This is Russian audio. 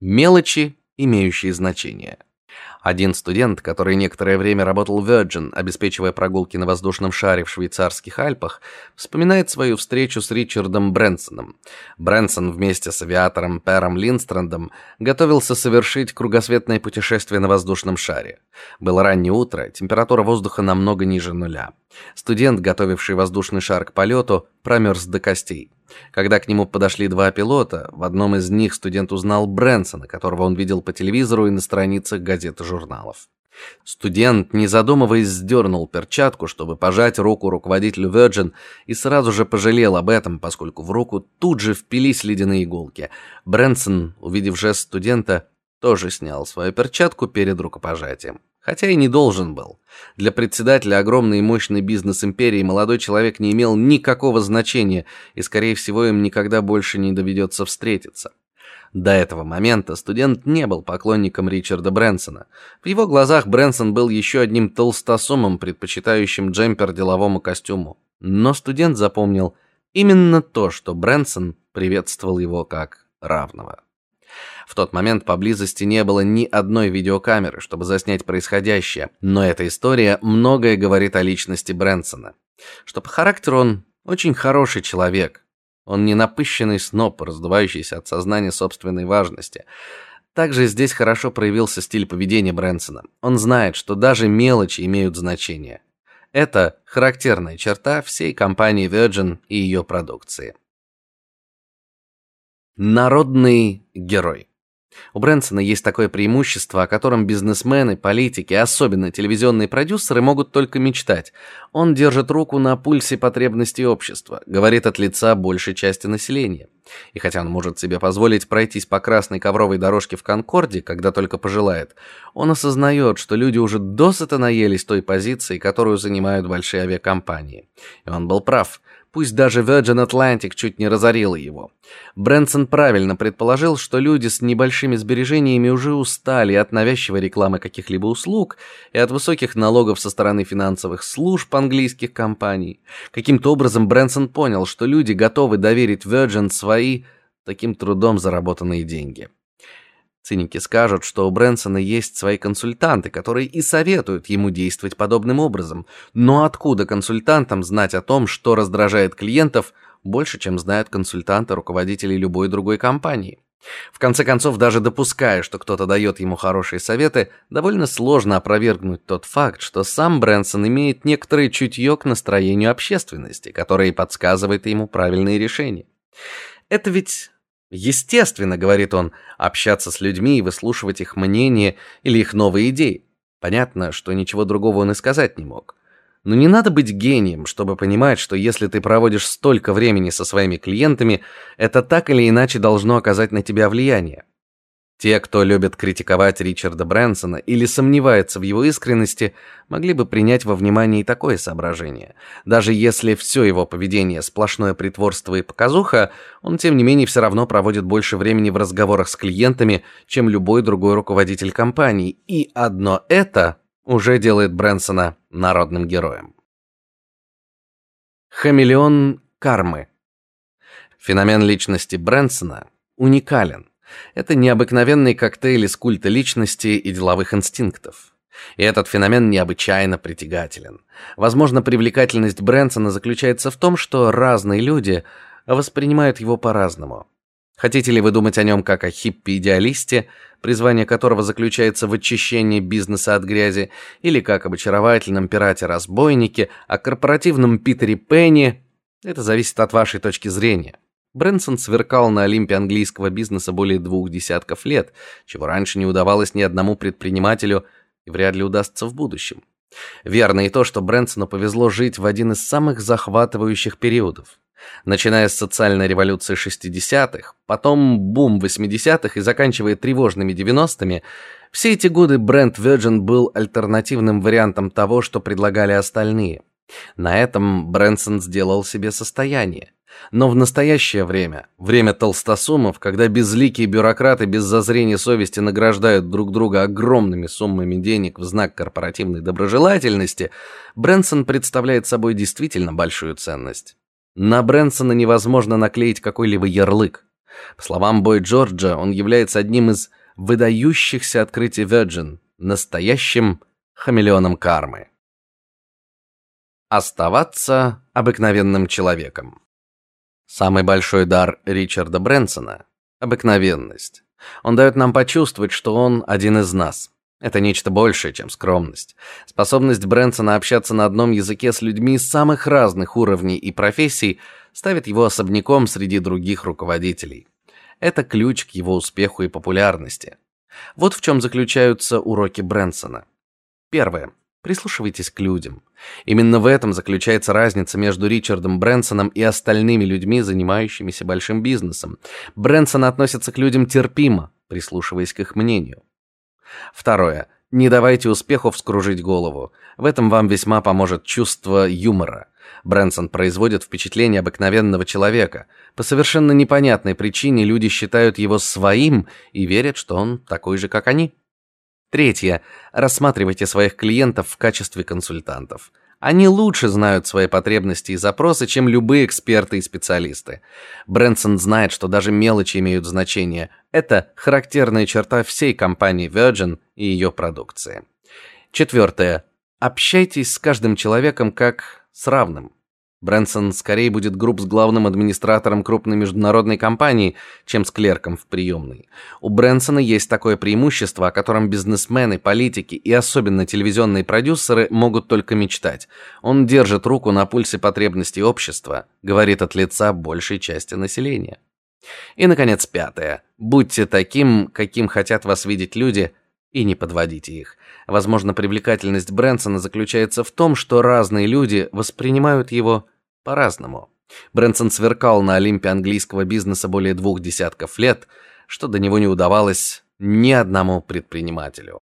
Мелочи, имеющие значение. Один студент, который некоторое время работал в Virgin, обеспечивая прогулки на воздушном шаре в швейцарских Альпах, вспоминает свою встречу с Ричардом Брэнсоном. Брэнсон вместе с авиатором Пером Линстрендом готовился совершить кругосветное путешествие на воздушном шаре. Было раннее утро, температура воздуха намного ниже нуля. Студент, готовивший воздушный шар к полету, промерз до костей. Когда к нему подошли два пилота, в одном из них студент узнал Брэнсона, которого он видел по телевизору и на страницах газет и журналов. Студент, не задумываясь, сдернул перчатку, чтобы пожать руку руководителю Virgin, и сразу же пожалел об этом, поскольку в руку тут же впились ледяные иголки. Брэнсон, увидев жест студента, тоже снял свою перчатку перед рукопожатием хотя и не должен был. Для председателя огромной и мощной бизнес-империи молодой человек не имел никакого значения, и скорее всего им никогда больше не доведется встретиться. До этого момента студент не был поклонником Ричарда Брэнсона. В его глазах Брэнсон был еще одним толстосумом, предпочитающим джемпер деловому костюму. Но студент запомнил именно то, что Брэнсон приветствовал его как равного. В тот момент поблизости не было ни одной видеокамеры, чтобы заснять происходящее, но эта история многое говорит о личности Брэнсона. Что по характеру он очень хороший человек. Он не напыщенный сноб, раздувающийся от сознания собственной важности. Также здесь хорошо проявился стиль поведения Брэнсона. Он знает, что даже мелочи имеют значение. Это характерная черта всей компании Virgin и ее продукции. Народный герой. У Брэнсона есть такое преимущество, о котором бизнесмены, политики, особенно телевизионные продюсеры могут только мечтать. Он держит руку на пульсе потребностей общества, говорит от лица большей части населения. И хотя он может себе позволить пройтись по красной ковровой дорожке в Конкорде, когда только пожелает, он осознает, что люди уже досыта наелись той позиции, которую занимают большие авиакомпании. И он был прав. Пусть даже Virgin Atlantic чуть не разорила его. Брэнсон правильно предположил, что люди с небольшими сбережениями уже устали от навязчивой рекламы каких-либо услуг и от высоких налогов со стороны финансовых служб английских компаний. Каким-то образом Брэнсон понял, что люди готовы доверить Virgin свои таким трудом заработанные деньги. Циники скажут, что у Брэнсона есть свои консультанты, которые и советуют ему действовать подобным образом. Но откуда консультантам знать о том, что раздражает клиентов, больше, чем знают консультанты руководителей любой другой компании? В конце концов, даже допуская, что кто-то дает ему хорошие советы, довольно сложно опровергнуть тот факт, что сам Брэнсон имеет некоторое чутье к настроению общественности, которое подсказывает ему правильные решения. Это ведь естественно, говорит он, общаться с людьми и выслушивать их мнение или их новые идеи. Понятно, что ничего другого он и сказать не мог. Но не надо быть гением, чтобы понимать, что если ты проводишь столько времени со своими клиентами, это так или иначе должно оказать на тебя влияние. Те, кто любит критиковать Ричарда Брэнсона или сомневается в его искренности, могли бы принять во внимание и такое соображение. Даже если все его поведение сплошное притворство и показуха, он тем не менее все равно проводит больше времени в разговорах с клиентами, чем любой другой руководитель компании, и одно это уже делает Брэнсона народным героем. Хамелеон кармы. Феномен личности Брэнсона уникален. Это необыкновенный коктейль из культа личности и деловых инстинктов. И этот феномен необычайно притягателен. Возможно, привлекательность Брэнсона заключается в том, что разные люди воспринимают его по-разному. Хотите ли вы думать о нем как о хиппи-идеалисте, призвание которого заключается в очищении бизнеса от грязи, или как об очаровательном пирате-разбойнике, о корпоративном Питере Пенни? Это зависит от вашей точки зрения. Брэнсон сверкал на Олимпе английского бизнеса более двух десятков лет, чего раньше не удавалось ни одному предпринимателю и вряд ли удастся в будущем. Верно и то, что Брэнсону повезло жить в один из самых захватывающих периодов. Начиная с социальной революции 60-х, потом бум 80-х и заканчивая тревожными 90-ми, все эти годы бренд Virgin был альтернативным вариантом того, что предлагали остальные. На этом Брэнсон сделал себе состояние. Но в настоящее время, время толстосумов, когда безликие бюрократы без зазрения совести награждают друг друга огромными суммами денег в знак корпоративной доброжелательности, Брэнсон представляет собой действительно большую ценность. На Брэнсона невозможно наклеить какой-либо ярлык. По словам Бой Джорджа, он является одним из выдающихся открытий Virgin, настоящим хамелеоном кармы. Оставаться обыкновенным человеком. Самый большой дар Ричарда Брэнсона обыкновенность. Он дает нам почувствовать, что он один из нас. Это нечто большее, чем скромность. Способность Брэнсона общаться на одном языке с людьми самых разных уровней и профессий ставит его особняком среди других руководителей. Это ключ к его успеху и популярности. Вот в чем заключаются уроки Брэнсона. Первое. Прислушивайтесь к людям. Именно в этом заключается разница между Ричардом Брэнсоном и остальными людьми, занимающимися большим бизнесом. Брэнсон относится к людям терпимо, прислушиваясь к их мнению. Второе. Не давайте успеху вскружить голову. В этом вам весьма поможет чувство юмора. Брэнсон производит впечатление обыкновенного человека. По совершенно непонятной причине люди считают его своим и верят, что он такой же, как они. Третье. Рассматривайте своих клиентов в качестве консультантов. Они лучше знают свои потребности и запросы, чем любые эксперты и специалисты. Брэнсон знает, что даже мелочи имеют значение. Это характерная черта всей компании Virgin и ее продукции. Четвертое. Общайтесь с каждым человеком как с равным. Брэнсон скорее будет груб с главным администратором крупной международной компании, чем с клерком в приемной. У Брэнсона есть такое преимущество, о котором бизнесмены, политики и особенно телевизионные продюсеры могут только мечтать. Он держит руку на пульсе потребностей общества, говорит от лица большей части населения. И наконец, пятое. Будьте таким, каким хотят вас видеть люди, и не подводите их. Возможно, привлекательность Брэнсона заключается в том, что разные люди воспринимают его по-разному. Брэнсон сверкал на Олимпе английского бизнеса более двух десятков лет, что до него не удавалось ни одному предпринимателю.